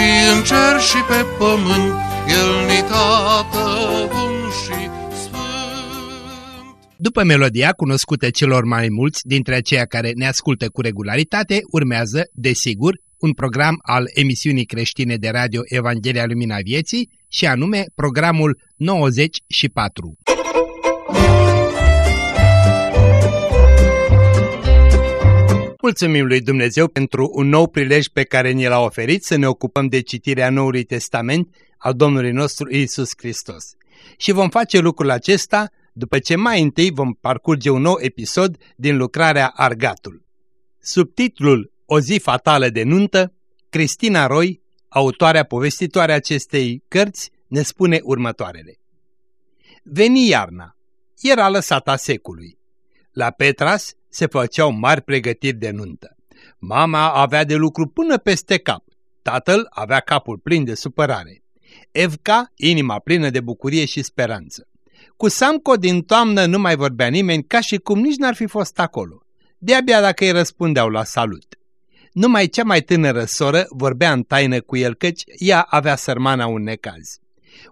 și în cer și pe pământ, El ni tată bun și sfânt. După melodia cunoscută celor mai mulți dintre aceia care ne ascultă cu regularitate, urmează, desigur, un program al emisiunii creștine de radio Evanghelia Lumina Vieții și anume programul 94. Mulțumim lui Dumnezeu pentru un nou prilej pe care ni l-a oferit să ne ocupăm de citirea Noului Testament al Domnului nostru Isus Hristos. Și vom face lucrul acesta după ce mai întâi vom parcurge un nou episod din lucrarea Argatul. Subtitlul O zi fatală de nuntă, Cristina Roy, autoarea povestitoare acestei cărți, ne spune următoarele. Veni iarna. Era lăsata secului. La Petras se făceau mari pregătiri de nuntă. Mama avea de lucru până peste cap. Tatăl avea capul plin de supărare. Evca, inima plină de bucurie și speranță. Cu Samco din toamnă nu mai vorbea nimeni ca și cum nici n-ar fi fost acolo. De-abia dacă îi răspundeau la salut. Numai cea mai tânără soră vorbea în taină cu el căci ea avea sărmana un necaz.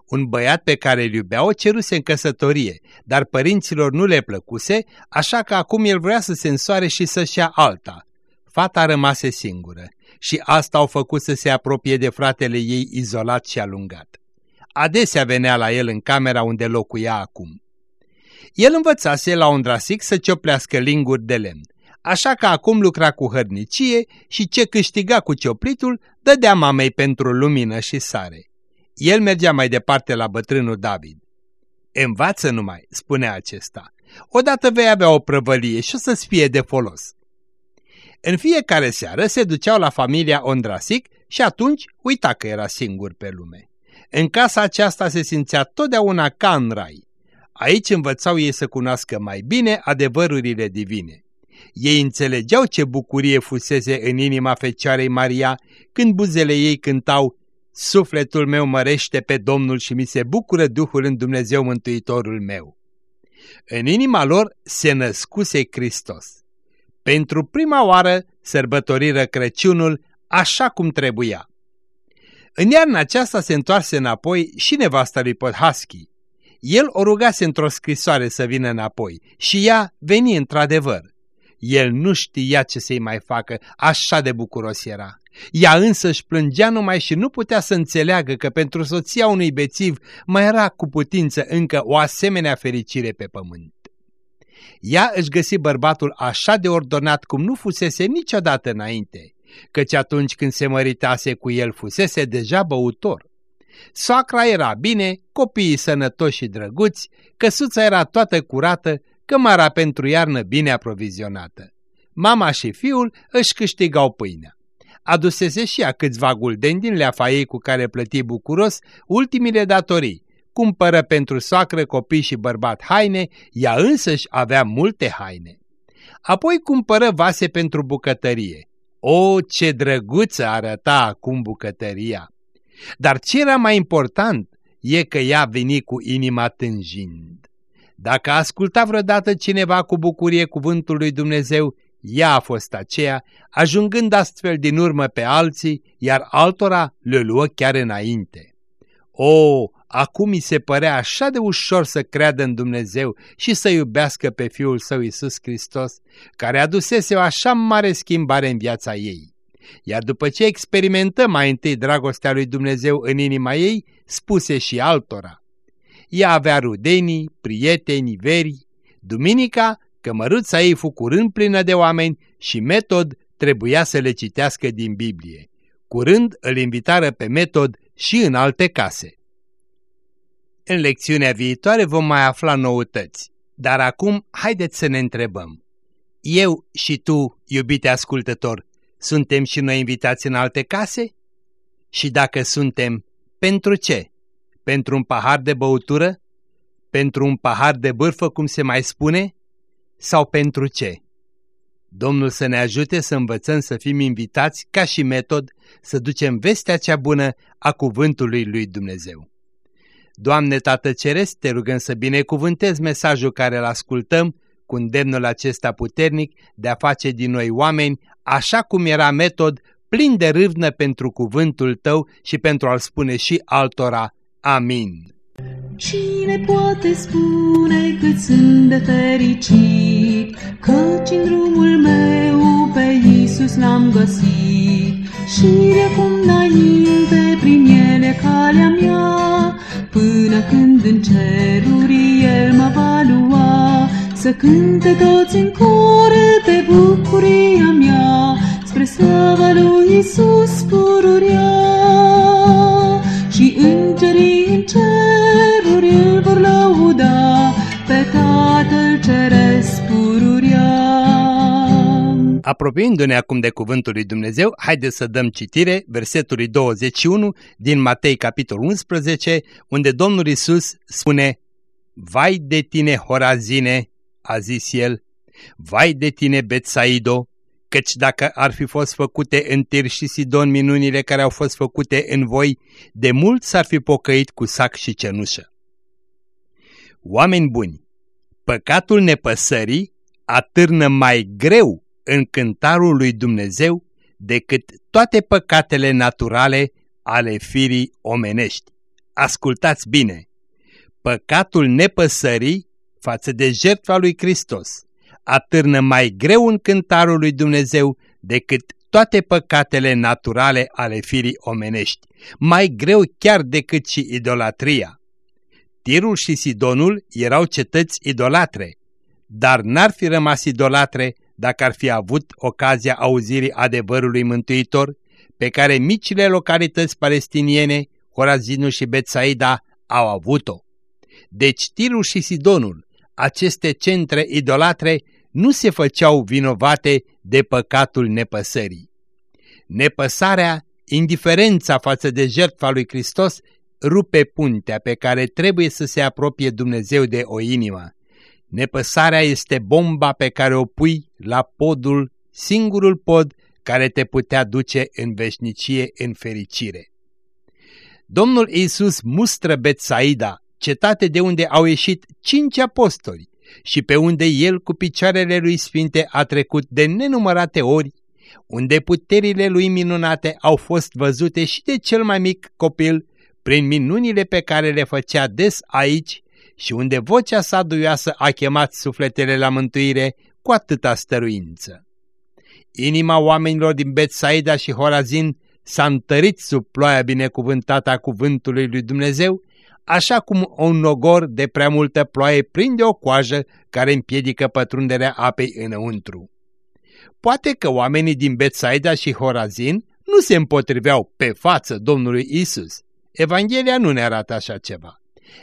Un băiat pe care îl iubea o ceruse în căsătorie, dar părinților nu le plăcuse, așa că acum el vrea să se însoare și să-și ia alta. Fata rămase singură și asta au făcut să se apropie de fratele ei izolat și alungat. Adesea venea la el în camera unde locuia acum. El învățase la un drasic să cioplească linguri de lemn, așa că acum lucra cu hărnicie și ce câștiga cu cioplitul dădea mamei pentru lumină și sare. El mergea mai departe la bătrânul David. Învață numai, spunea acesta, odată vei avea o prăvălie și o să-ți fie de folos. În fiecare seară se duceau la familia Ondrasic și atunci uita că era singur pe lume. În casa aceasta se simțea totdeauna ca în rai. Aici învățau ei să cunoască mai bine adevărurile divine. Ei înțelegeau ce bucurie fusese în inima Fecioarei Maria când buzele ei cântau Sufletul meu mărește pe Domnul și mi se bucură Duhul în Dumnezeu Mântuitorul meu. În inima lor se născuse Hristos. Pentru prima oară sărbătoriră Crăciunul așa cum trebuia. În iarna aceasta se întoarse înapoi și nevasta lui Podhaschi. El o rugase într-o scrisoare să vină înapoi și ea veni într-adevăr. El nu știa ce să-i mai facă, așa de bucuros era. Ea însă își plângea numai și nu putea să înțeleagă că pentru soția unui bețiv mai era cu putință încă o asemenea fericire pe pământ. Ea își găsi bărbatul așa de ordonat cum nu fusese niciodată înainte, căci atunci când se măritase cu el fusese deja băutor. Soacra era bine, copiii sănătoși și drăguți, căsuța era toată curată, cămara pentru iarnă bine aprovizionată. Mama și fiul își câștigau pâinea. Adusese și ea câțiva guldeni din leafa ei cu care plăti bucuros ultimile datorii. Cumpără pentru soacră, copii și bărbat haine, ea însăși avea multe haine. Apoi cumpără vase pentru bucătărie. O, ce drăguță arăta acum bucătăria! Dar ce era mai important e că ea veni cu inima tânjind. Dacă asculta vreodată cineva cu bucurie cuvântul lui Dumnezeu, ea a fost aceea, ajungând astfel din urmă pe alții, iar altora le luă chiar înainte. O, acum mi se părea așa de ușor să creadă în Dumnezeu și să iubească pe Fiul Său Iisus Hristos, care adusese o așa mare schimbare în viața ei. Iar după ce experimentă mai întâi dragostea lui Dumnezeu în inima ei, spuse și altora. Ea avea rudenii, prieteni, veri. Duminica, cămăruța ei fu curând plină de oameni și Metod trebuia să le citească din Biblie. Curând îl invitară pe Metod și în alte case. În lecțiunea viitoare vom mai afla noutăți, dar acum haideți să ne întrebăm. Eu și tu, iubite ascultător, suntem și noi invitați în alte case? Și dacă suntem, pentru ce? Pentru un pahar de băutură? Pentru un pahar de bârfă, cum se mai spune? Sau pentru ce? Domnul să ne ajute să învățăm să fim invitați, ca și metod, să ducem vestea cea bună a cuvântului lui Dumnezeu. Doamne Tată Ceresc, te rugăm să binecuvântezi mesajul care îl ascultăm cu îndemnul acesta puternic de a face din noi oameni, așa cum era metod, plin de râvnă pentru cuvântul tău și pentru a-l spune și altora. Amin. Cine poate spune cât sunt de fericit, Căci în drumul meu pe Iisus l-am găsit, Și de acum înainte prin ele calea mea, Până când în ceruri El mă va lua, Să cânte toți în cor de bucuria mea, Spre slava lui Iisus pururia. Și îngerii în ceruri îl vor lăuda, Pe Tatăl Ceresc pururia. Apropiindu-ne acum de cuvântul lui Dumnezeu, haideți să dăm citire versetului 21 din Matei capitolul 11, unde Domnul Isus spune Vai de tine, Horazine, a zis el, vai de tine, Betsaido, căci dacă ar fi fost făcute în Tir și Sidon minunile care au fost făcute în voi, de mult s-ar fi pocăit cu sac și cenușă. Oameni buni, păcatul nepăsării atârnă mai greu în cântarul lui Dumnezeu decât toate păcatele naturale ale firii omenești. Ascultați bine! Păcatul nepăsării față de jertfa lui Hristos atârnă mai greu în cântarul lui Dumnezeu decât toate păcatele naturale ale firii omenești, mai greu chiar decât și idolatria. Tirul și Sidonul erau cetăți idolatre, dar n-ar fi rămas idolatre dacă ar fi avut ocazia auzirii adevărului mântuitor, pe care micile localități palestiniene, Horazinul și Betsaida, au avut-o. Deci Tirul și Sidonul, aceste centre idolatre, nu se făceau vinovate de păcatul nepăsării. Nepăsarea, indiferența față de jertfa lui Hristos, rupe puntea pe care trebuie să se apropie Dumnezeu de o inimă. Nepăsarea este bomba pe care o pui la podul, singurul pod care te putea duce în veșnicie, în fericire. Domnul Iisus mustră Betsaida, cetate de unde au ieșit cinci apostoli și pe unde el cu picioarele lui sfinte a trecut de nenumărate ori, unde puterile lui minunate au fost văzute și de cel mai mic copil prin minunile pe care le făcea des aici și unde vocea sa duioasă a chemat sufletele la mântuire cu atâta stăruință. Inima oamenilor din Betsaida și Horazin s-a întărit sub ploaia binecuvântată a cuvântului lui Dumnezeu, așa cum un nogor de prea multă ploaie prinde o coajă care împiedică pătrunderea apei înăuntru. Poate că oamenii din Betsaida și Horazin nu se împotriveau pe față Domnului Isus. Evanghelia nu ne arată așa ceva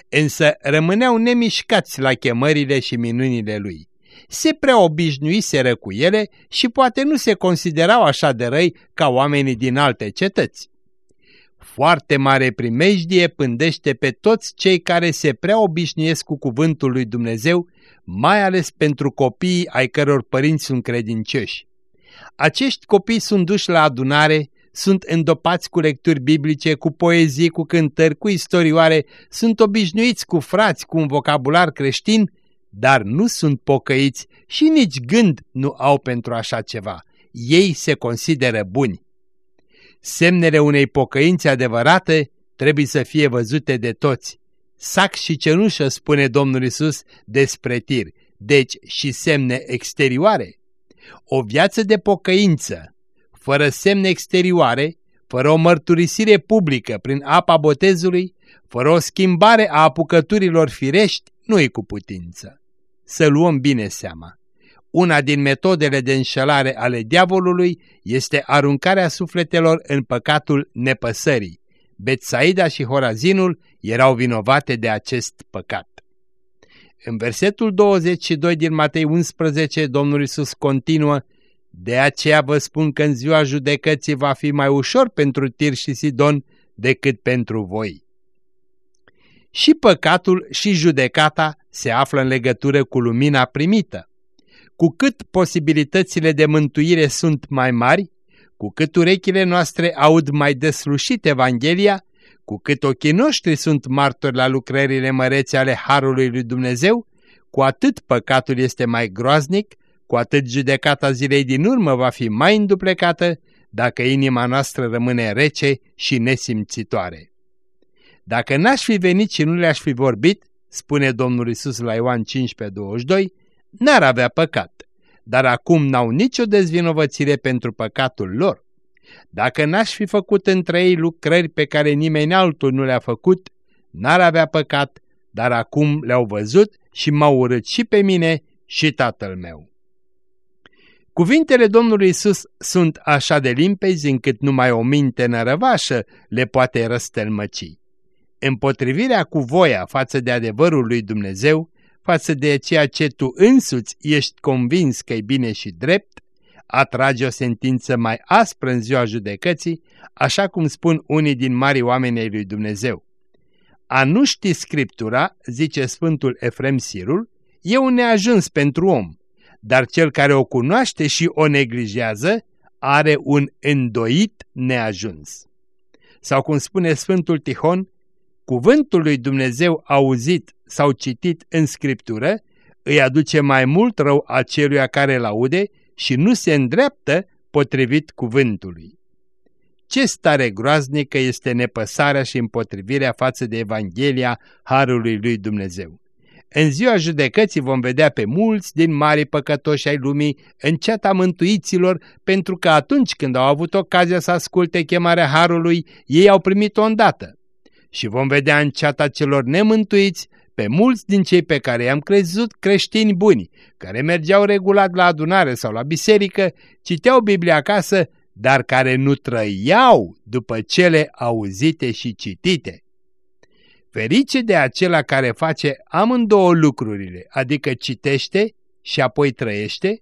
însă rămâneau nemișcați la chemările și minunile lui. Se prea obișnuiseră cu ele și poate nu se considerau așa de răi ca oamenii din alte cetăți. Foarte mare primejdie pândește pe toți cei care se prea obișnuiesc cu cuvântul lui Dumnezeu, mai ales pentru copiii ai căror părinți sunt credincioși. Acești copii sunt duși la adunare, sunt îndopați cu lecturi biblice, cu poezii, cu cântări, cu istorioare, sunt obișnuiți cu frați, cu un vocabular creștin, dar nu sunt pocăiți și nici gând nu au pentru așa ceva. Ei se consideră buni. Semnele unei pocăințe adevărate trebuie să fie văzute de toți. Sac și cenușă, spune Domnul Isus despre tir, deci și semne exterioare. O viață de pocăință, fără semne exterioare, fără o mărturisire publică prin apa botezului, fără o schimbare a apucăturilor firești, nu-i cu putință. Să luăm bine seama. Una din metodele de înșelare ale diavolului este aruncarea sufletelor în păcatul nepăsării. Betsaida și Horazinul erau vinovate de acest păcat. În versetul 22 din Matei 11, Domnul Iisus continuă, De aceea vă spun că în ziua judecății va fi mai ușor pentru Tir și Sidon decât pentru voi. Și păcatul și judecata se află în legătură cu lumina primită. Cu cât posibilitățile de mântuire sunt mai mari, cu cât urechile noastre aud mai deslușit Evanghelia, cu cât ochii noștri sunt martori la lucrările mărețe ale Harului lui Dumnezeu, cu atât păcatul este mai groaznic, cu atât judecata zilei din urmă va fi mai înduplecată dacă inima noastră rămâne rece și nesimțitoare. Dacă n-aș fi venit și nu le-aș fi vorbit, spune Domnul Isus la Ioan 15:22, n-ar avea păcat, dar acum n-au nicio dezvinovățire pentru păcatul lor. Dacă n-aș fi făcut între ei lucrări pe care nimeni altul nu le-a făcut, n-ar avea păcat, dar acum le-au văzut și m-au urât și pe mine și tatăl meu. Cuvintele Domnului Isus sunt așa de limpezi încât numai o minte nărăvașă le poate răstelmăci. Împotrivirea cu voia față de adevărul lui Dumnezeu, față de ceea ce tu însuți ești convins că e bine și drept, atrage o sentință mai aspră în ziua judecății, așa cum spun unii din mari oameni ai lui Dumnezeu. A nu ști Scriptura, zice Sfântul Efrem Sirul, e un neajuns pentru om, dar cel care o cunoaște și o neglijează are un îndoit neajuns. Sau cum spune Sfântul Tihon, cuvântul lui Dumnezeu auzit sau citit în Scriptură îi aduce mai mult rău aceluia care laude și nu se îndreaptă potrivit cuvântului. Ce stare groaznică este nepăsarea și împotrivirea față de Evanghelia Harului lui Dumnezeu. În ziua judecății vom vedea pe mulți din mari păcătoși ai lumii în ceata mântuiților, pentru că atunci când au avut ocazia să asculte chemarea Harului, ei au primit-o îndată. Și vom vedea în ceata celor nemântuiți pe mulți din cei pe care i-am crezut creștini buni, care mergeau regulat la adunare sau la biserică, citeau Biblia acasă, dar care nu trăiau după cele auzite și citite. Ferice de acela care face amândouă lucrurile, adică citește și apoi trăiește,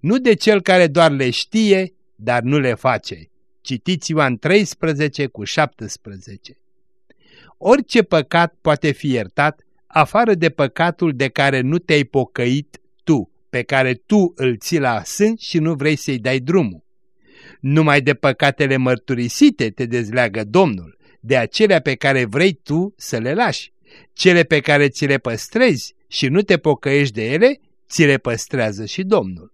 nu de cel care doar le știe, dar nu le face. Citiți Ioan 13 cu 17. Orice păcat poate fi iertat afară de păcatul de care nu te-ai pocăit tu, pe care tu îl ții la sân și nu vrei să-i dai drumul. Numai de păcatele mărturisite te dezleagă Domnul, de acelea pe care vrei tu să le lași. Cele pe care ți le păstrezi și nu te pocăiești de ele, ți le păstrează și Domnul.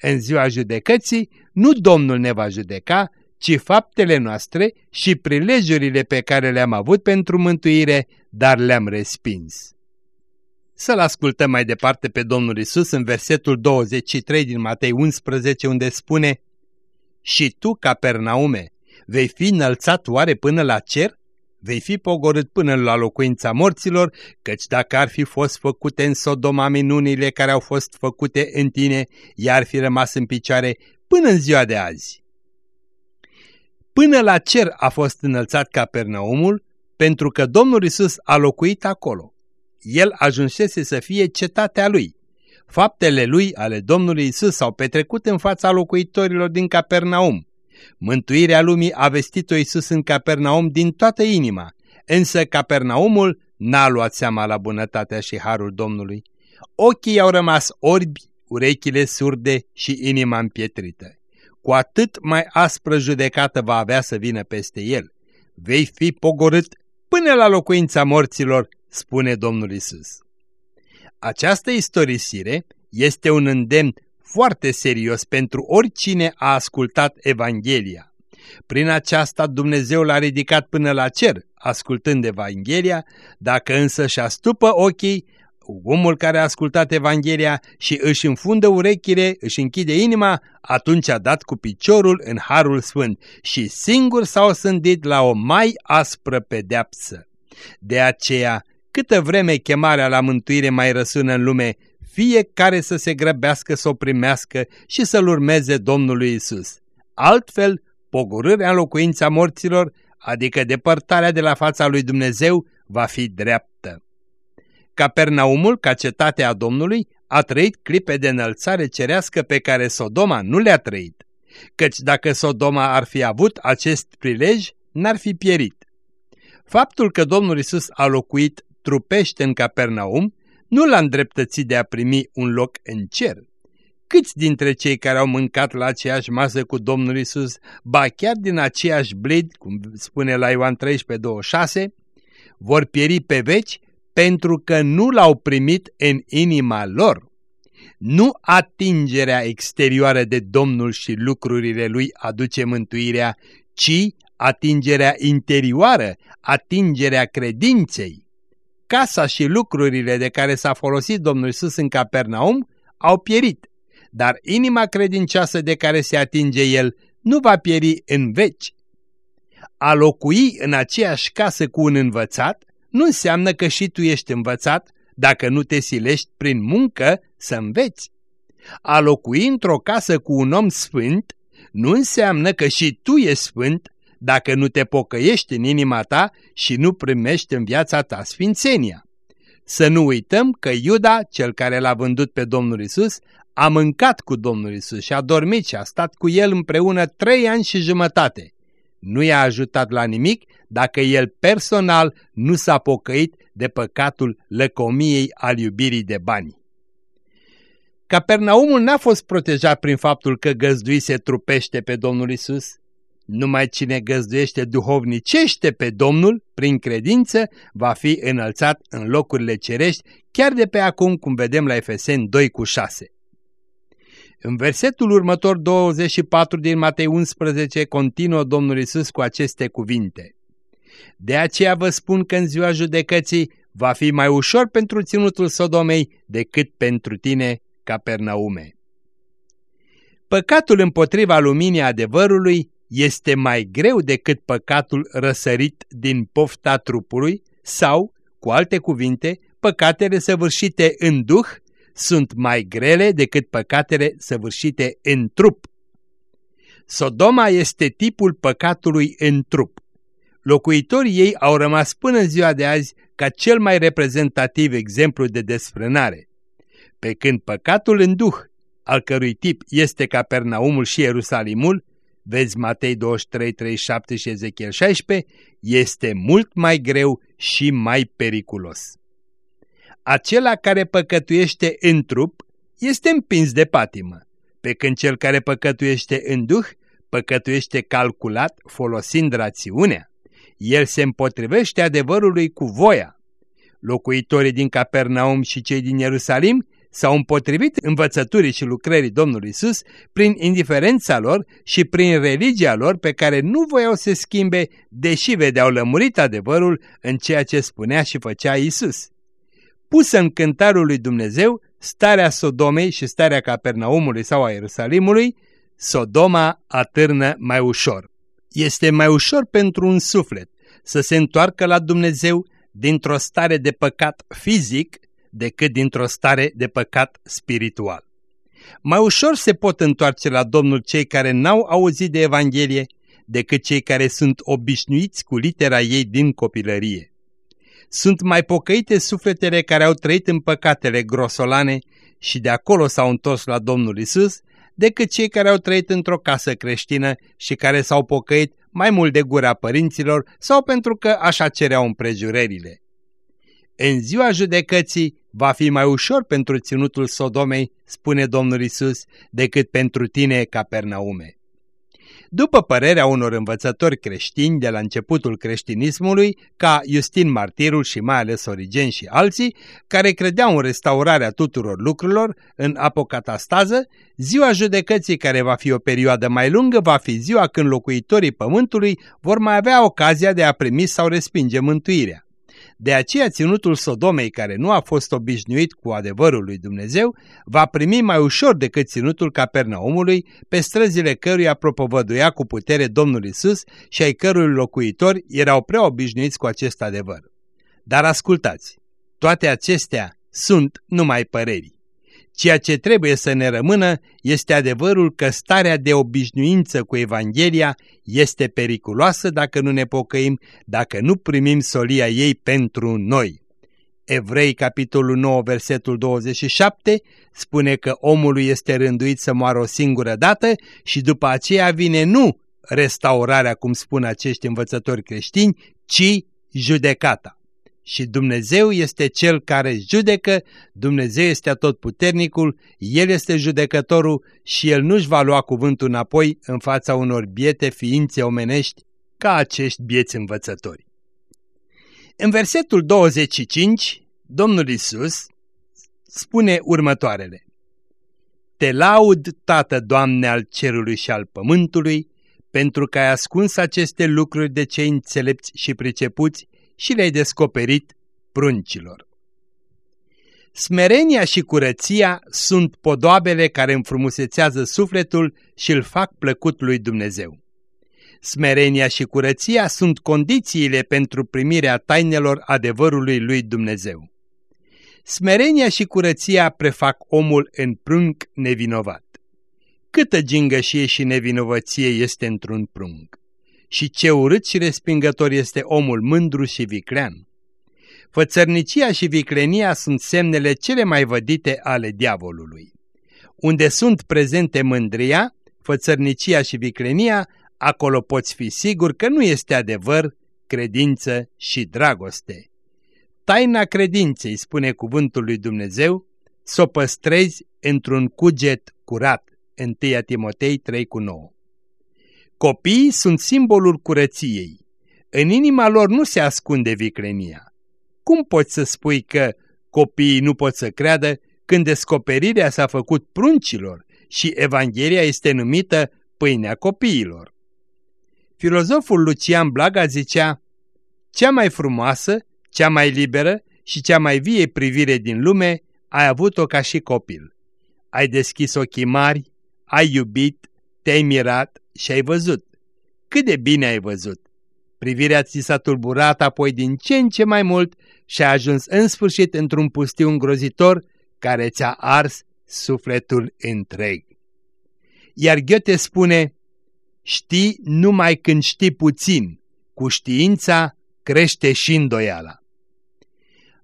În ziua judecății, nu Domnul ne va judeca, ci faptele noastre și prilejurile pe care le-am avut pentru mântuire, dar le-am respins. Să-l ascultăm mai departe pe Domnul Isus în versetul 23 din Matei 11, unde spune Și tu, Capernaume, vei fi înălțat oare până la cer? Vei fi pogorât până la locuința morților, căci dacă ar fi fost făcute în Sodoma minunile care au fost făcute în tine, i-ar fi rămas în picioare până în ziua de azi. Până la cer a fost înălțat Capernaumul, pentru că Domnul Isus a locuit acolo. El ajunsese să fie cetatea lui. Faptele lui ale Domnului Isus s-au petrecut în fața locuitorilor din Capernaum. Mântuirea lumii a vestit-o Isus în Capernaum din toată inima, însă Capernaumul n-a luat seama la bunătatea și harul Domnului. Ochii au rămas orbi, urechile surde și inima împietrită cu atât mai aspră judecată va avea să vină peste el. Vei fi pogorât până la locuința morților, spune Domnul Isus. Această istorisire este un îndemn foarte serios pentru oricine a ascultat Evanghelia. Prin aceasta Dumnezeu l-a ridicat până la cer, ascultând Evanghelia, dacă însă și astupă ochii, omul care a ascultat Evanghelia și își înfundă urechile, își închide inima, atunci a dat cu piciorul în Harul Sfânt și singur s-a osândit la o mai aspră pedeapsă. De aceea, câtă vreme chemarea la mântuire mai răsună în lume, fiecare să se grăbească să o primească și să-L urmeze Domnului Isus. Altfel, pogorârea în locuința morților, adică depărtarea de la fața lui Dumnezeu, va fi dreaptă. Capernaumul, ca cetate a Domnului, a trăit clipe de înălțare cerească pe care Sodoma nu le-a trăit, căci dacă Sodoma ar fi avut acest prilej, n-ar fi pierit. Faptul că Domnul Isus a locuit trupește în Capernaum nu l-a îndreptățit de a primi un loc în cer. Câți dintre cei care au mâncat la aceeași masă cu Domnul Isus, ba chiar din aceeași blid, cum spune la Ioan 13:26, vor pieri pe veci pentru că nu l-au primit în inima lor. Nu atingerea exterioară de Domnul și lucrurile lui aduce mântuirea, ci atingerea interioară, atingerea credinței. Casa și lucrurile de care s-a folosit Domnul Isus în Capernaum au pierit, dar inima credincioasă de care se atinge El nu va pieri în veci. A locui în aceeași casă cu un învățat nu înseamnă că și tu ești învățat dacă nu te silești prin muncă să înveți. A locui într-o casă cu un om sfânt nu înseamnă că și tu ești sfânt dacă nu te pocăiești în inima ta și nu primești în viața ta sfințenia. Să nu uităm că Iuda, cel care l-a vândut pe Domnul Isus, a mâncat cu Domnul Isus și a dormit și a stat cu el împreună trei ani și jumătate. Nu i-a ajutat la nimic dacă el personal nu s-a pocăit de păcatul lăcomiei al iubirii de bani. Capernaumul n-a fost protejat prin faptul că găzduise trupește pe Domnul Isus. Numai cine găzduiește duhovnicește pe Domnul, prin credință, va fi înălțat în locurile cerești, chiar de pe acum, cum vedem la Efeseni 2 cu 6. În versetul următor 24 din Matei 11 continuă Domnul Isus cu aceste cuvinte. De aceea vă spun că în ziua judecății va fi mai ușor pentru ținutul Sodomei decât pentru tine, Capernaume. Păcatul împotriva luminii adevărului este mai greu decât păcatul răsărit din pofta trupului sau, cu alte cuvinte, păcatele săvârșite în duh sunt mai grele decât păcatele săvârșite în trup. Sodoma este tipul păcatului în trup. Locuitorii ei au rămas până în ziua de azi ca cel mai reprezentativ exemplu de desfrânare. Pe când păcatul în duh, al cărui tip este Capernaumul și Ierusalimul, vezi Matei 23, 37 și Ezechiel 16, este mult mai greu și mai periculos. Acela care păcătuiește în trup este împins de patimă, pe când cel care păcătuiește în duh păcătuiește calculat folosind rațiunea. El se împotrivește adevărului cu voia. Locuitorii din Capernaum și cei din Ierusalim s-au împotrivit învățăturii și lucrării Domnului Isus prin indiferența lor și prin religia lor pe care nu voiau să schimbe, deși vedeau lămurit adevărul în ceea ce spunea și făcea Isus. Pusă în cântarul lui Dumnezeu, starea Sodomei și starea Capernaumului sau a Ierusalimului, Sodoma atârnă mai ușor. Este mai ușor pentru un suflet să se întoarcă la Dumnezeu dintr-o stare de păcat fizic decât dintr-o stare de păcat spiritual. Mai ușor se pot întoarce la Domnul cei care n-au auzit de Evanghelie decât cei care sunt obișnuiți cu litera ei din copilărie. Sunt mai pocăite sufletele care au trăit în păcatele grosolane și de acolo s-au întors la Domnul Isus, decât cei care au trăit într-o casă creștină și care s-au pocăit mai mult de gura părinților sau pentru că așa cereau împrejurările. În ziua judecății va fi mai ușor pentru ținutul Sodomei, spune Domnul Isus, decât pentru tine, Capernaume. După părerea unor învățători creștini de la începutul creștinismului, ca Justin Martirul și mai ales Origen și alții, care credeau în restaurarea tuturor lucrurilor, în apocatastază, ziua judecății care va fi o perioadă mai lungă va fi ziua când locuitorii pământului vor mai avea ocazia de a primi sau respinge mântuirea. De aceea ținutul Sodomei, care nu a fost obișnuit cu adevărul lui Dumnezeu, va primi mai ușor decât ținutul Capernaumului, pe străzile căruia propovăduia cu putere Domnul Isus și ai cărui locuitori erau prea obișnuiți cu acest adevăr. Dar ascultați, toate acestea sunt numai păreri. Ceea ce trebuie să ne rămână este adevărul că starea de obișnuință cu Evanghelia este periculoasă dacă nu ne pocăim, dacă nu primim solia ei pentru noi. Evrei, capitolul 9, versetul 27, spune că omului este rânduit să moară o singură dată și după aceea vine nu restaurarea, cum spun acești învățători creștini, ci judecata. Și Dumnezeu este Cel care judecă, Dumnezeu este atotputernicul, El este judecătorul și El nu-și va lua cuvântul înapoi în fața unor biete ființe omenești ca acești bieți învățători. În versetul 25, Domnul Isus spune următoarele. Te laud, Tată, Doamne, al cerului și al pământului, pentru că ai ascuns aceste lucruri de cei înțelepți și pricepuți și le-ai descoperit pruncilor. Smerenia și curăția sunt podoabele care înfrumusețează sufletul și îl fac plăcut lui Dumnezeu. Smerenia și curăția sunt condițiile pentru primirea tainelor adevărului lui Dumnezeu. Smerenia și curăția prefac omul în prunc nevinovat. Câtă gingășie și nevinovăție este într-un prunc și ce urât și respingător este omul mândru și viclean. Fățărnicia și viclenia sunt semnele cele mai vădite ale diavolului. Unde sunt prezente mândria, fățărnicia și viclenia, acolo poți fi sigur că nu este adevăr, credință și dragoste. Taina credinței, spune cuvântul lui Dumnezeu, să o păstrezi într-un cuget curat, 1 Timotei 3 cu 9. Copiii sunt simbolul curăției. În inima lor nu se ascunde viclenia. Cum poți să spui că copiii nu pot să creadă când descoperirea s-a făcut pruncilor și Evanghelia este numită pâinea copiilor? Filozoful Lucian Blaga zicea, cea mai frumoasă, cea mai liberă și cea mai vie privire din lume ai avut-o ca și copil. Ai deschis ochii mari, ai iubit, te-ai mirat, și ai văzut. Cât de bine ai văzut! Privirea ți s-a tulburat apoi din ce în ce mai mult și a ajuns în sfârșit într-un pustiu îngrozitor care ți-a ars sufletul întreg. Iar Goethe spune, știi numai când știi puțin, cu știința crește și îndoiala.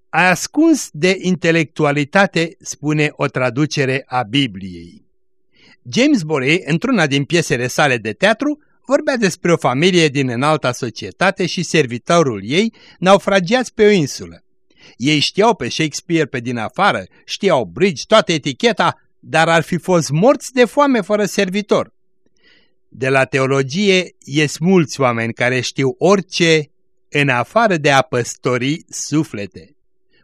A ascuns de intelectualitate, spune o traducere a Bibliei. James Borey, într-una din piesele sale de teatru, vorbea despre o familie din înalta societate și servitorul ei naufragiați pe o insulă. Ei știau pe Shakespeare pe din afară, știau bridge, toată eticheta, dar ar fi fost morți de foame fără servitor. De la teologie ies mulți oameni care știu orice în afară de a păstori suflete.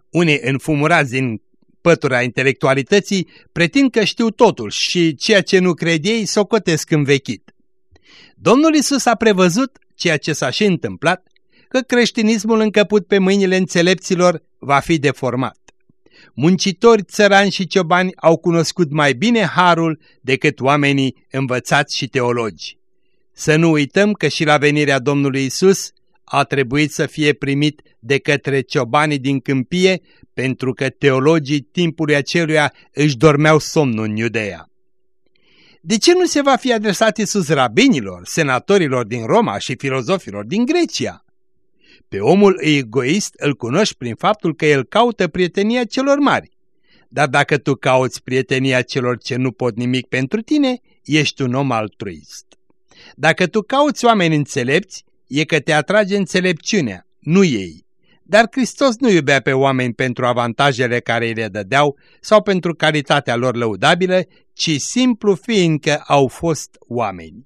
Unii înfumurați din pătura intelectualității pretind că știu totul și ceea ce nu cred ei socotesc învechit. Domnul Isus a prevăzut ceea ce s-a și întâmplat, că creștinismul încăput pe mâinile înțelepților va fi deformat. Muncitori, țărani și ciobani au cunoscut mai bine harul decât oamenii învățați și teologi. Să nu uităm că și la venirea Domnului Isus a trebuit să fie primit de către ciobanii din câmpie pentru că teologii timpului aceluia își dormeau somnul în Iudeea. De ce nu se va fi adresat Iisus rabinilor, senatorilor din Roma și filozofilor din Grecia? Pe omul egoist îl cunoști prin faptul că el caută prietenia celor mari. Dar dacă tu cauți prietenia celor ce nu pot nimic pentru tine, ești un om altruist. Dacă tu cauți oameni înțelepți, e că te atrage înțelepciunea, nu ei. Dar Hristos nu iubea pe oameni pentru avantajele care îi le dădeau sau pentru calitatea lor lăudabilă, ci simplu fiindcă au fost oameni.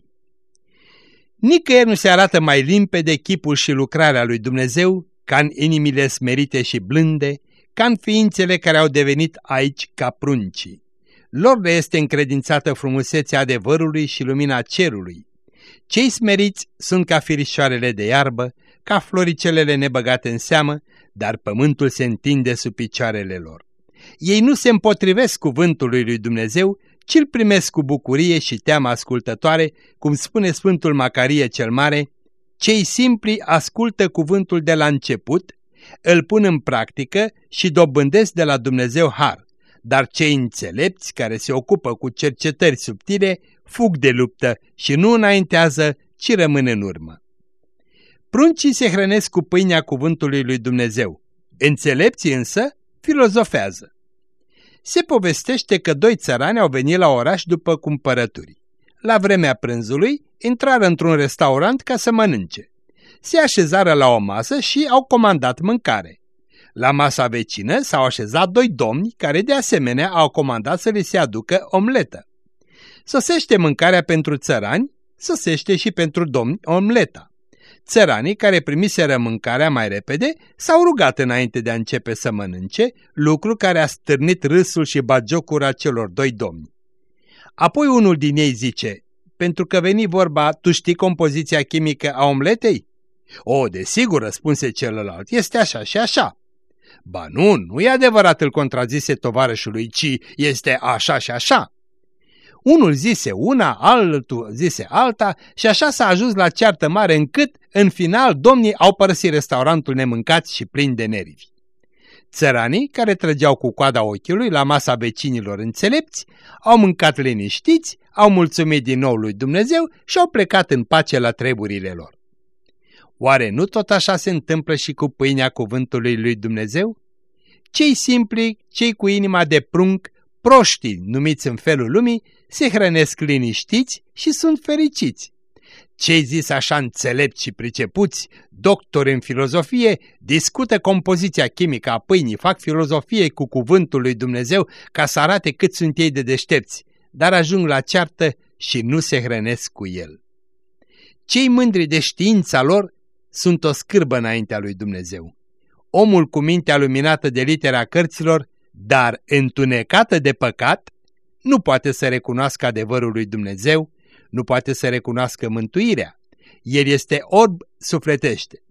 Nicăieri nu se arată mai limpede chipul și lucrarea lui Dumnezeu ca în inimile smerite și blânde, ca în ființele care au devenit aici ca pruncii. Lor le este încredințată frumusețea adevărului și lumina cerului. Cei smeriți sunt ca firișoarele de iarbă, ca floricelele nebăgate în seamă, dar pământul se întinde sub picioarele lor. Ei nu se împotrivesc cuvântului lui Dumnezeu, ci îl primesc cu bucurie și teamă ascultătoare, cum spune Sfântul Macarie cel Mare, cei simpli ascultă cuvântul de la început, îl pun în practică și dobândesc de la Dumnezeu har, dar cei înțelepți care se ocupă cu cercetări subtile fug de luptă și nu înaintează, ci rămân în urmă. Pruncii se hrănesc cu pâinea cuvântului lui Dumnezeu, Înțelepții însă filozofează. Se povestește că doi țărani au venit la oraș după cumpărături. La vremea prânzului, intrară într-un restaurant ca să mănânce. Se așezară la o masă și au comandat mâncare. La masa vecină s-au așezat doi domni care de asemenea au comandat să li se aducă omletă. Sosește mâncarea pentru țărani, sosește și pentru domni omleta. Țăranii care primiseră mâncarea mai repede s-au rugat înainte de a începe să mănânce, lucru care a stârnit râsul și bagiocura celor doi domni. Apoi unul din ei zice, pentru că veni vorba, tu știi compoziția chimică a omletei? O, desigur, răspunse celălalt, este așa și așa. Ba nu, nu e adevărat, îl contrazise tovarășului, ci este așa și așa. Unul zise una, altul zise alta și așa s-a ajuns la ceartă mare încât, în final, domnii au părăsit restaurantul nemâncați și plini de nervi. Țăranii, care trăgeau cu coada ochiului la masa vecinilor înțelepți, au mâncat liniștiți, au mulțumit din nou lui Dumnezeu și au plecat în pace la treburile lor. Oare nu tot așa se întâmplă și cu pâinea cuvântului lui Dumnezeu? Cei simpli, cei cu inima de prunc, proștii numiți în felul lumii, se hrănesc liniștiți și sunt fericiți. Cei zis așa înțelepți și pricepuți, doctori în filozofie, discută compoziția chimică a pâinii, fac filozofie cu cuvântul lui Dumnezeu ca să arate cât sunt ei de deștepți, dar ajung la ceartă și nu se hrănesc cu el. Cei mândri de știința lor sunt o scârbă înaintea lui Dumnezeu. Omul cu mintea luminată de litera cărților, dar întunecată de păcat, nu poate să recunoască adevărul lui Dumnezeu, nu poate să recunoască mântuirea. El este orb sufletește.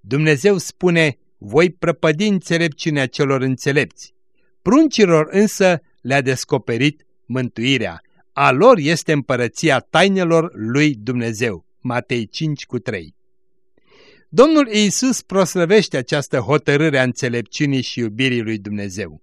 Dumnezeu spune, voi prăpădi înțelepciunea celor înțelepți. Pruncilor însă le-a descoperit mântuirea. A lor este împărăția tainelor lui Dumnezeu. Matei 5 cu 3 Domnul Iisus proslăvește această hotărâre a înțelepciunii și iubirii lui Dumnezeu.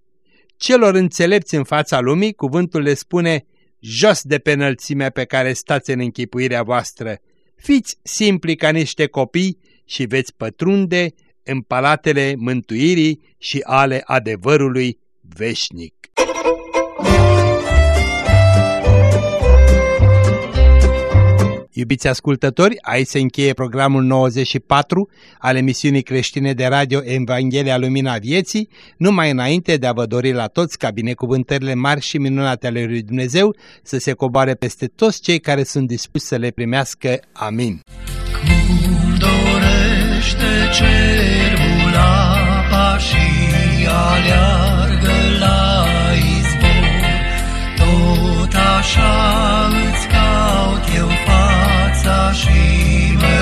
Celor înțelepți în fața lumii, cuvântul le spune, jos de pe înălțimea pe care stați în închipuirea voastră, fiți simpli ca niște copii și veți pătrunde în palatele mântuirii și ale adevărului veșnic. Iubiți ascultători, aici se încheie programul 94 al emisiunii creștine de radio Evanghelia Lumina Vieții, numai înainte de a vă dori la toți ca binecuvântările mari și minunate ale Lui Dumnezeu să se coboare peste toți cei care sunt dispuși să le primească. Amin. Cum dorește cerul apa și aleargă la izbor, tot așa Hiroshima.